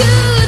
you.